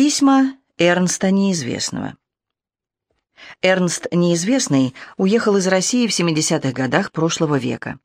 Письма Эрнста Неизвестного. Эрнст Неизвестный уехал из России в 70-х годах прошлого века.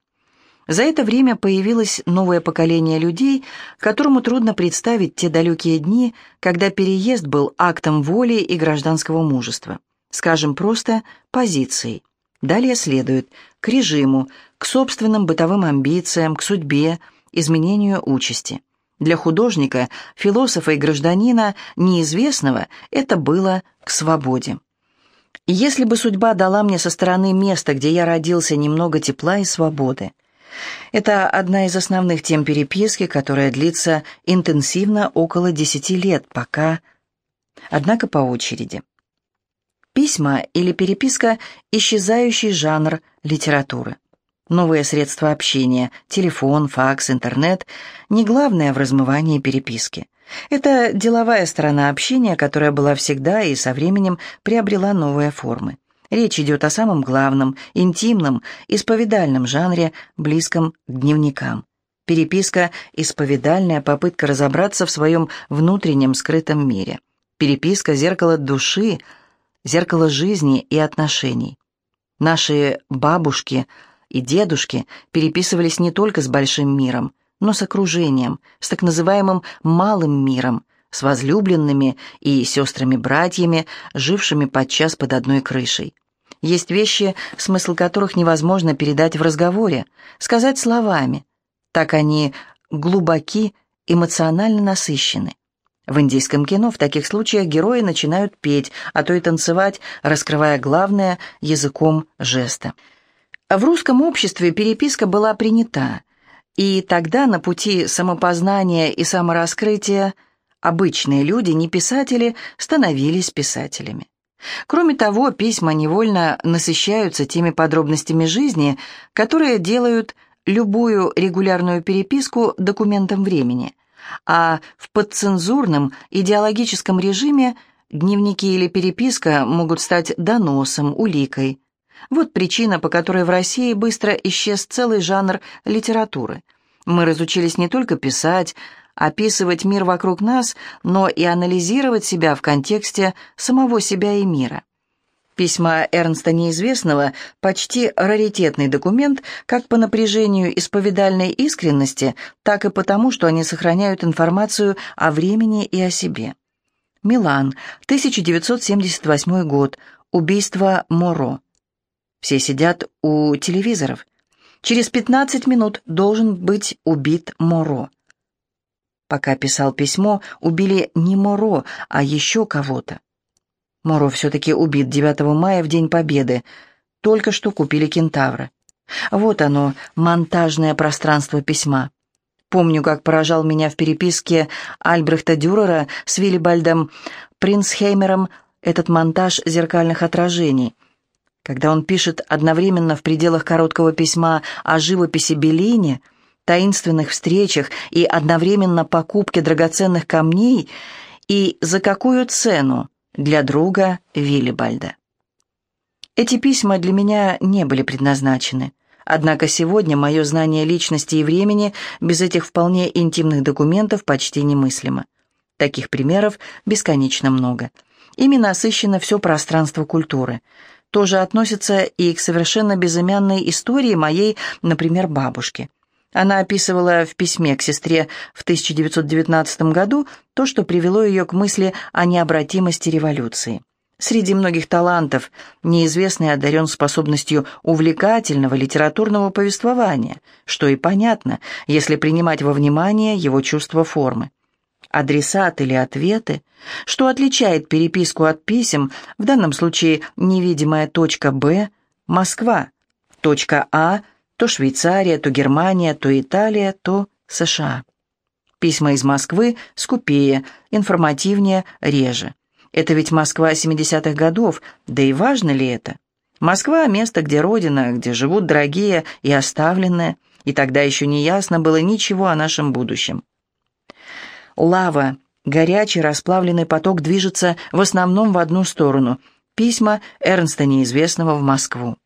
За это время появилось новое поколение людей, которому трудно представить те далекие дни, когда переезд был актом воли и гражданского мужества. Скажем просто, позицией. Далее следует к режиму, к собственным бытовым амбициям, к судьбе, изменению участи. Для художника, философа и гражданина неизвестного это было к свободе. Если бы судьба дала мне со стороны места, где я родился, немного тепла и свободы. Это одна из основных тем переписки, которая длится интенсивно около десяти лет, пока... Однако по очереди. Письма или переписка – исчезающий жанр литературы. Новые средства общения, телефон, факс, интернет – не главное в размывании переписки. Это деловая сторона общения, которая была всегда и со временем приобрела новые формы. Речь идет о самом главном, интимном, исповедальном жанре, близком к дневникам. Переписка – исповедальная попытка разобраться в своем внутреннем скрытом мире. Переписка – зеркало души, зеркало жизни и отношений. Наши бабушки – и дедушки переписывались не только с большим миром, но с окружением, с так называемым «малым миром», с возлюбленными и сестрами-братьями, жившими подчас под одной крышей. Есть вещи, смысл которых невозможно передать в разговоре, сказать словами. Так они глубоки, эмоционально насыщены. В индийском кино в таких случаях герои начинают петь, а то и танцевать, раскрывая главное языком жеста. В русском обществе переписка была принята, и тогда на пути самопознания и самораскрытия обычные люди, не писатели, становились писателями. Кроме того, письма невольно насыщаются теми подробностями жизни, которые делают любую регулярную переписку документом времени, а в подцензурном идеологическом режиме дневники или переписка могут стать доносом, уликой, вот причина, по которой в России быстро исчез целый жанр литературы. Мы разучились не только писать, описывать мир вокруг нас, но и анализировать себя в контексте самого себя и мира. Письма Эрнста Неизвестного – почти раритетный документ как по напряжению исповедальной искренности, так и потому, что они сохраняют информацию о времени и о себе. Милан, 1978 год. Убийство Моро. Все сидят у телевизоров. Через 15 минут должен быть убит Моро. Пока писал письмо, убили не Моро, а еще кого-то. Моро все-таки убит 9 мая в День Победы. Только что купили кентавра. Вот оно, монтажное пространство письма. Помню, как поражал меня в переписке Альбрехта Дюрера с Виллибальдом Принцхеймером этот монтаж зеркальных отражений. Когда он пишет одновременно в пределах короткого письма о живописи Беллини, таинственных встречах и одновременно покупке драгоценных камней, и за какую цену для друга Виллибальда. Эти письма для меня не были предназначены. Однако сегодня мое знание личности и времени без этих вполне интимных документов почти немыслимо. Таких примеров бесконечно много. Ими насыщено все пространство культуры – тоже относится и к совершенно безымянной истории моей, например, бабушки. Она описывала в письме к сестре в 1919 году то, что привело ее к мысли о необратимости революции. Среди многих талантов неизвестный одарен способностью увлекательного литературного повествования, что и понятно, если принимать во внимание его чувство формы адресат или ответы, что отличает переписку от писем, в данном случае невидимая точка «Б» – Москва, точка «А» – то Швейцария, то Германия, то Италия, то США. Письма из Москвы скупее, информативнее, реже. Это ведь Москва 70-х годов, да и важно ли это? Москва – место, где родина, где живут дорогие и оставленные, и тогда еще не ясно было ничего о нашем будущем. Лава, горячий расплавленный поток движется в основном в одну сторону. Письма Эрнста Неизвестного в Москву.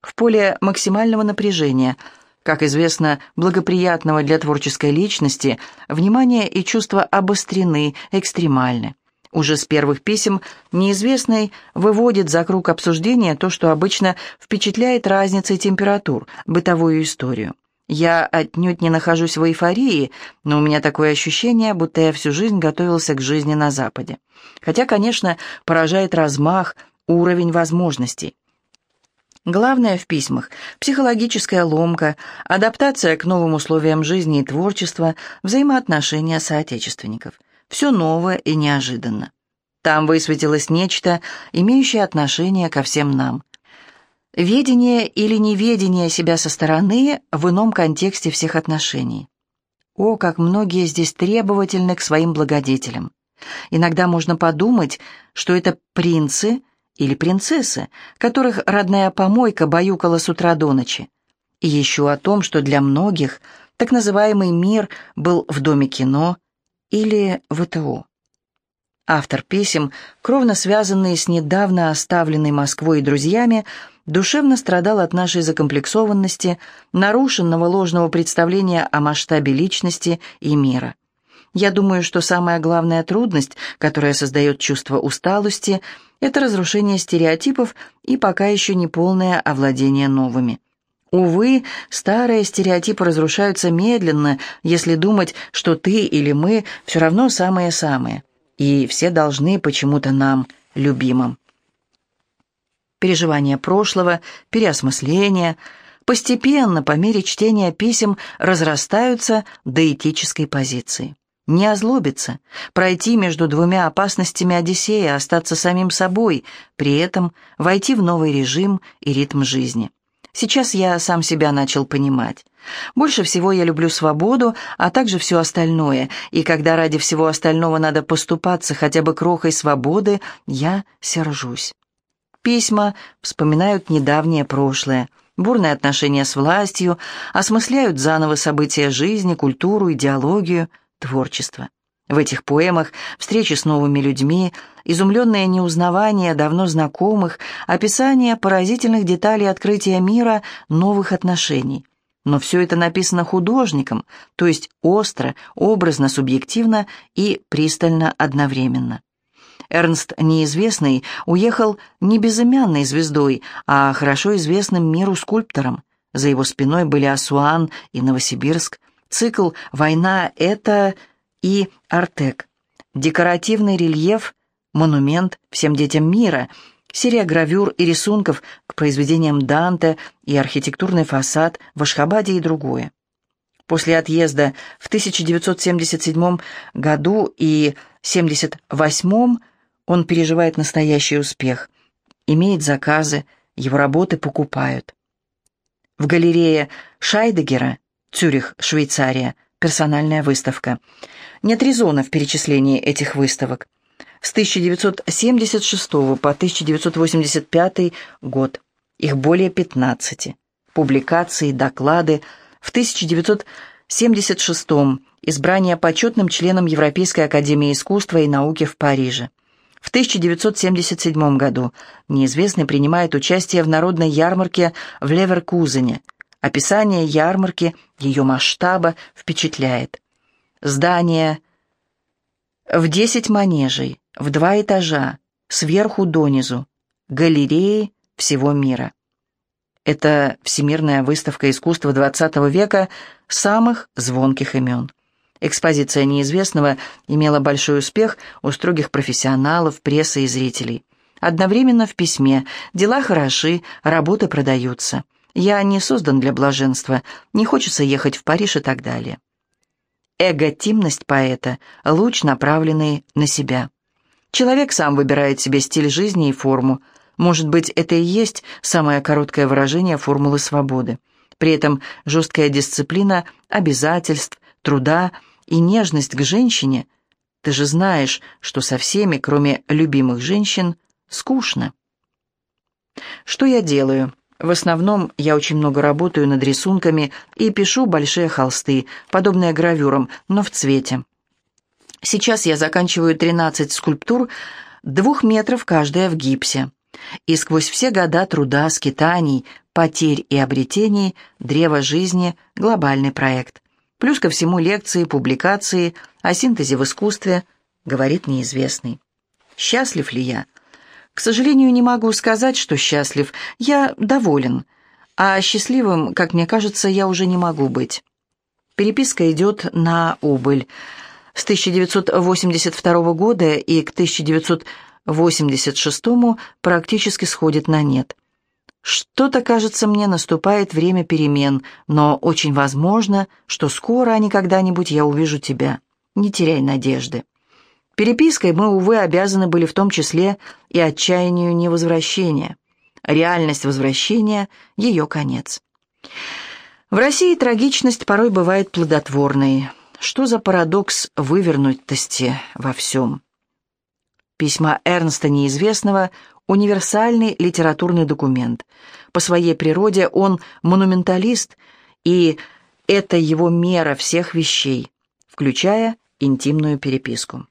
В поле максимального напряжения, как известно, благоприятного для творческой личности, внимание и чувства обострены, экстремальны. Уже с первых писем неизвестный выводит за круг обсуждения то, что обычно впечатляет разницей температур, бытовую историю. Я отнюдь не нахожусь в эйфории, но у меня такое ощущение, будто я всю жизнь готовился к жизни на Западе. Хотя, конечно, поражает размах, уровень возможностей. Главное в письмах – психологическая ломка, адаптация к новым условиям жизни и творчества, взаимоотношения соотечественников. Все новое и неожиданно. Там высветилось нечто, имеющее отношение ко всем нам. Ведение или неведение себя со стороны в ином контексте всех отношений. О, как многие здесь требовательны к своим благодетелям. Иногда можно подумать, что это принцы – или принцессы, которых родная помойка баюкала с утра до ночи. И еще о том, что для многих так называемый мир был в Доме кино или ВТО. Автор писем, кровно связанный с недавно оставленной Москвой и друзьями, душевно страдал от нашей закомплексованности, нарушенного ложного представления о масштабе личности и мира. Я думаю, что самая главная трудность, которая создает чувство усталости – это разрушение стереотипов и пока еще не полное овладение новыми. Увы, старые стереотипы разрушаются медленно, если думать, что ты или мы все равно самые-самые, и все должны почему-то нам, любимым. Переживания прошлого, переосмысление постепенно, по мере чтения писем, разрастаются до этической позиции не озлобиться, пройти между двумя опасностями Одиссея, остаться самим собой, при этом войти в новый режим и ритм жизни. Сейчас я сам себя начал понимать. Больше всего я люблю свободу, а также все остальное, и когда ради всего остального надо поступаться хотя бы крохой свободы, я сержусь. Письма вспоминают недавнее прошлое, бурные отношения с властью, осмысляют заново события жизни, культуру, идеологию – творчество. В этих поэмах встречи с новыми людьми, изумленное неузнавание давно знакомых, описание поразительных деталей открытия мира, новых отношений. Но все это написано художником, то есть остро, образно, субъективно и пристально одновременно. Эрнст Неизвестный уехал не безымянной звездой, а хорошо известным миру скульптором. За его спиной были Асуан и Новосибирск, Цикл «Война» — это и «Артек». Декоративный рельеф, монумент всем детям мира, серия гравюр и рисунков к произведениям Данте и архитектурный фасад в Ашхабаде и другое. После отъезда в 1977 году и 1978 он переживает настоящий успех, имеет заказы, его работы покупают. В галерее Шайдегера Цюрих, Швейцария. Персональная выставка. Нет резона в перечислении этих выставок. С 1976 по 1985 год. Их более 15. Публикации, доклады. В 1976 избрание почетным членом Европейской академии искусства и науки в Париже. В 1977 году неизвестный принимает участие в народной ярмарке в Леверкузене – Описание ярмарки, ее масштаба впечатляет. Здание в десять манежей, в два этажа, сверху донизу, галереи всего мира. Это всемирная выставка искусства XX века самых звонких имен. Экспозиция неизвестного имела большой успех у строгих профессионалов, прессы и зрителей. Одновременно в письме «Дела хороши, работы продаются». Я не создан для блаженства, не хочется ехать в Париж и так далее. Эготимность поэта — луч, направленный на себя. Человек сам выбирает себе стиль жизни и форму. Может быть, это и есть самое короткое выражение формулы свободы. При этом жесткая дисциплина обязательств, труда и нежность к женщине. Ты же знаешь, что со всеми, кроме любимых женщин, скучно. Что я делаю? В основном я очень много работаю над рисунками и пишу большие холсты, подобные гравюрам, но в цвете. Сейчас я заканчиваю 13 скульптур, двух метров каждая в гипсе. И сквозь все года труда, скитаний, потерь и обретений, древо жизни — глобальный проект. Плюс ко всему лекции, публикации о синтезе в искусстве, говорит неизвестный. Счастлив ли я? К сожалению, не могу сказать, что счастлив. Я доволен. А счастливым, как мне кажется, я уже не могу быть. Переписка идет на убыль. С 1982 года и к 1986 практически сходит на нет. Что-то, кажется мне, наступает время перемен, но очень возможно, что скоро, а не когда-нибудь я увижу тебя. Не теряй надежды. Перепиской мы, увы, обязаны были в том числе и отчаянию невозвращения. Реальность возвращения — ее конец. В России трагичность порой бывает плодотворной. Что за парадокс вывернутости во всем? Письма Эрнста Неизвестного — универсальный литературный документ. По своей природе он монументалист, и это его мера всех вещей, включая интимную переписку.